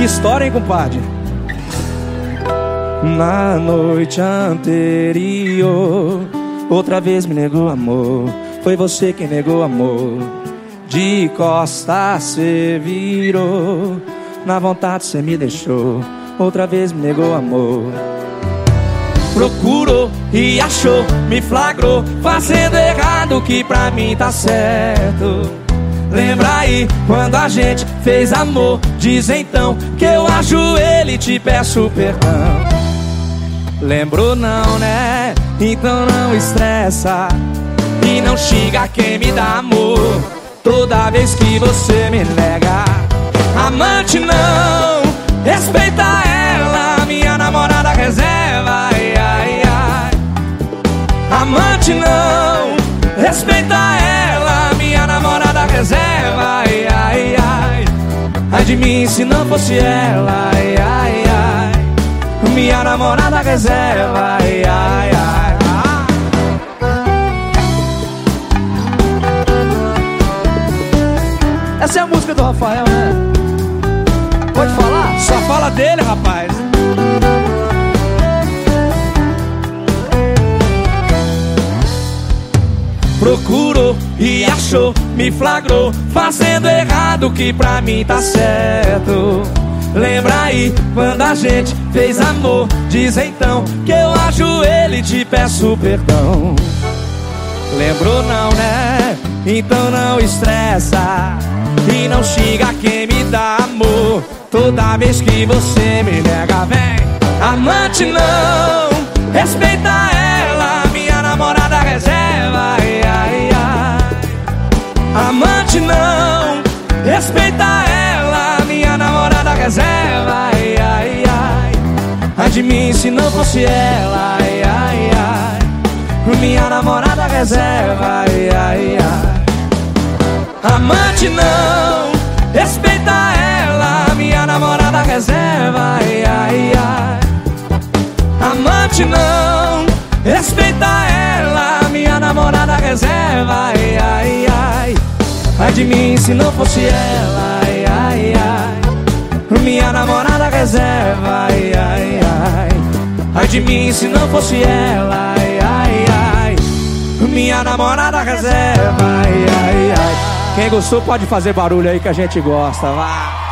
Que história, hein, compadre? Na noite anterior, outra vez me negou amor. Foi você quem negou amor. De costas cê virou, na vontade cê me deixou. Outra vez me negou amor. Procurou e achou, me flagrou, fazendo errado que pra mim tá certo. Lembra aí quando a gente fez amor? Diz então que eu ajoelho e te peço perdão. Lembrou não, né? Então não estressa E não xinga quem me dá amor Toda vez que você me nega Amante não Respeita ela Minha namorada reserva ai, ai, ai. Amante não Respeita ela se não fosse ela ai, ai, ai. Minha namorada reserva, ai, ai, ai. Essa é a música do Rafael, né? Pode falar? Só fala dele, rapaz. Procurou e achou, me flagrou, fazendo errado que pra mim tá certo. Lembra aí quando a gente fez amor Diz então que eu ajoelho e te peço perdão Lembrou não, né? Então não estressa E não xinga quem me dá amor Toda vez que você me nega, vem Amante não Respeita ela Respeita ela Minha namorada reserva ai, ai, ai. ai de mim se não fosse ela ai, ai, ai. Minha namorada reserva ai, ai, ai. Amante não Respeita ela Minha namorada reserva ai, ai, ai. Amante não Respeita ela Minha namorada reserva ai. Ai de mim se não fosse ela ai, ai, ai. Minha namorada reserva ai, ai, ai. ai de mim se não fosse ela ai, ai, ai. Minha namorada reserva ai, ai, ai. Quem gostou pode fazer barulho aí que a gente gosta, vai.